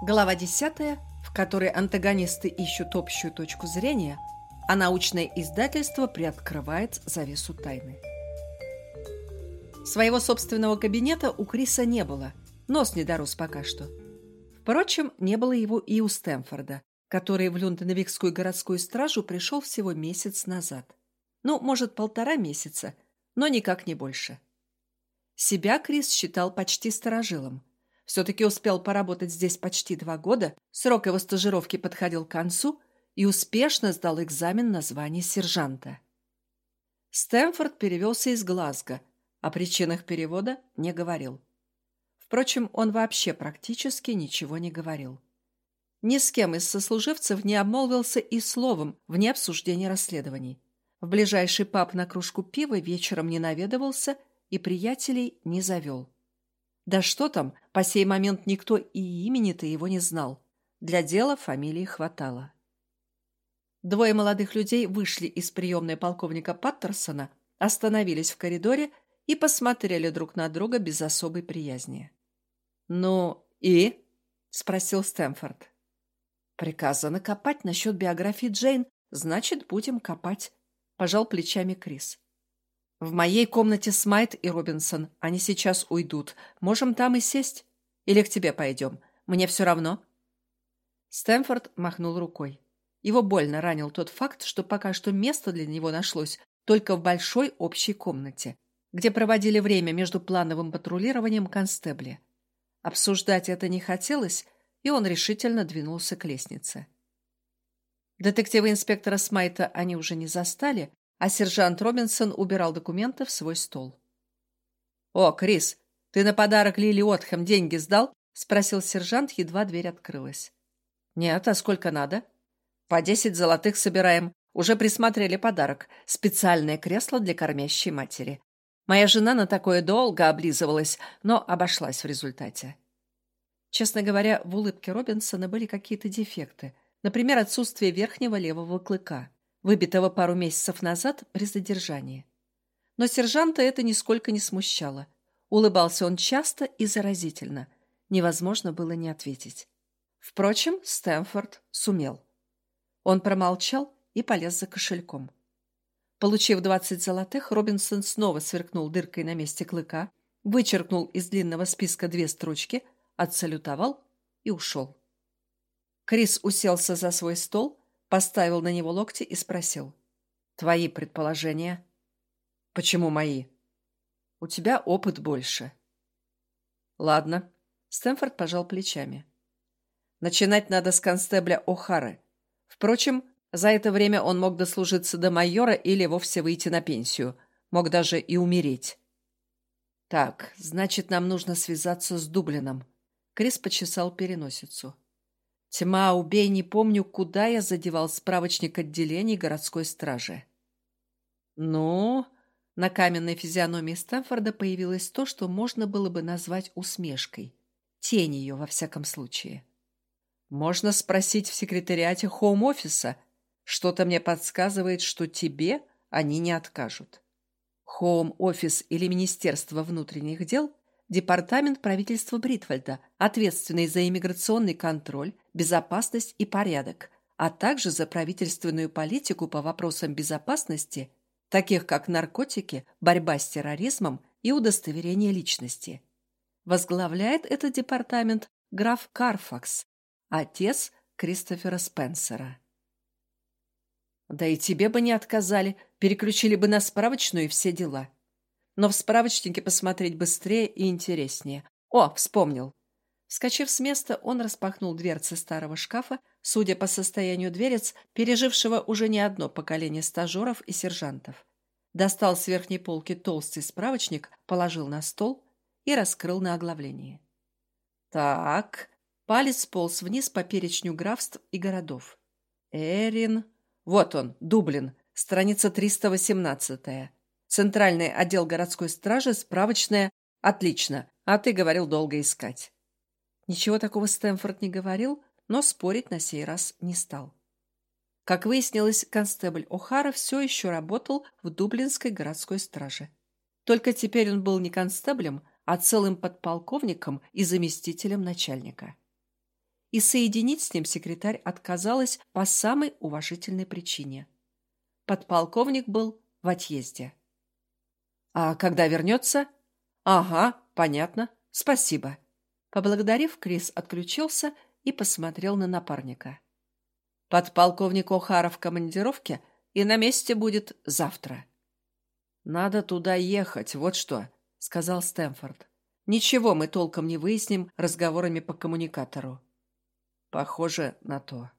Глава 10, в которой антагонисты ищут общую точку зрения, а научное издательство приоткрывает завесу тайны. Своего собственного кабинета у Криса не было, нос не дорос пока что. Впрочем, не было его и у Стэнфорда, который в Люнденовикскую городскую стражу пришел всего месяц назад. Ну, может, полтора месяца, но никак не больше. Себя Крис считал почти сторожилом. Все-таки успел поработать здесь почти два года, срок его стажировки подходил к концу и успешно сдал экзамен на звание сержанта. Стэнфорд перевелся из Глазго, о причинах перевода не говорил. Впрочем, он вообще практически ничего не говорил. Ни с кем из сослуживцев не обмолвился и словом вне обсуждения расследований. В ближайший паб на кружку пива вечером не наведывался и приятелей не завел. Да что там, по сей момент никто и имени-то его не знал. Для дела фамилии хватало. Двое молодых людей вышли из приемной полковника Паттерсона, остановились в коридоре и посмотрели друг на друга без особой приязни. «Ну и?» — спросил Стэнфорд. «Приказано копать насчет биографии Джейн, значит, будем копать», — пожал плечами Крис. «В моей комнате Смайт и Робинсон. Они сейчас уйдут. Можем там и сесть. Или к тебе пойдем. Мне все равно». Стэнфорд махнул рукой. Его больно ранил тот факт, что пока что место для него нашлось только в большой общей комнате, где проводили время между плановым патрулированием констебли. Обсуждать это не хотелось, и он решительно двинулся к лестнице. Детектива инспектора Смайта они уже не застали, а сержант Робинсон убирал документы в свой стол. «О, Крис, ты на подарок Лили Отхэм деньги сдал?» — спросил сержант, едва дверь открылась. «Нет, а сколько надо?» «По десять золотых собираем. Уже присмотрели подарок. Специальное кресло для кормящей матери. Моя жена на такое долго облизывалась, но обошлась в результате. Честно говоря, в улыбке Робинсона были какие-то дефекты. Например, отсутствие верхнего левого клыка, выбитого пару месяцев назад при задержании. Но сержанта это нисколько не смущало. Улыбался он часто и заразительно. Невозможно было не ответить. Впрочем, Стэнфорд сумел. Он промолчал и полез за кошельком. Получив двадцать золотых, Робинсон снова сверкнул дыркой на месте клыка, вычеркнул из длинного списка две строчки, отсалютовал и ушел. Крис уселся за свой стол, поставил на него локти и спросил. «Твои предположения?» «Почему мои?» «У тебя опыт больше». «Ладно». Стэнфорд пожал плечами. «Начинать надо с констебля О'Хары. Впрочем, за это время он мог дослужиться до майора или вовсе выйти на пенсию. Мог даже и умереть. «Так, значит, нам нужно связаться с Дублином». Крис почесал переносицу. «Тьма, убей, не помню, куда я задевал справочник отделений городской стражи». «Ну...» На каменной физиономии Стэнфорда появилось то, что можно было бы назвать усмешкой. Тень ее, во всяком случае. «Можно спросить в секретариате хоум-офиса», что-то мне подсказывает, что тебе они не откажут. Хоум-офис или Министерство внутренних дел – департамент правительства Бритвальда, ответственный за иммиграционный контроль, безопасность и порядок, а также за правительственную политику по вопросам безопасности, таких как наркотики, борьба с терроризмом и удостоверение личности. Возглавляет этот департамент граф Карфакс, отец Кристофера Спенсера. Да и тебе бы не отказали, переключили бы на справочную и все дела. Но в справочнике посмотреть быстрее и интереснее. О, вспомнил. Вскочив с места, он распахнул дверцы старого шкафа, судя по состоянию дверец, пережившего уже не одно поколение стажеров и сержантов. Достал с верхней полки толстый справочник, положил на стол и раскрыл на оглавление. Так, палец полз вниз по перечню графств и городов. Эрин, вот он, Дублин, страница 318. Центральный отдел городской стражи, справочная. Отлично. А ты говорил долго искать. Ничего такого Стэнфорд не говорил, но спорить на сей раз не стал. Как выяснилось, констебль О'Хара все еще работал в Дублинской городской страже. Только теперь он был не констеблем, а целым подполковником и заместителем начальника. и соединить с ним секретарь отказалась по самой уважительной причине. Подполковник был в отъезде. «А когда вернется?» «Ага, понятно. Спасибо». Поблагодарив, Крис отключился и посмотрел на напарника. «Подполковник О'Хара в командировке и на месте будет завтра». «Надо туда ехать, вот что», — сказал Стэнфорд. «Ничего мы толком не выясним разговорами по коммуникатору». Похоже на то.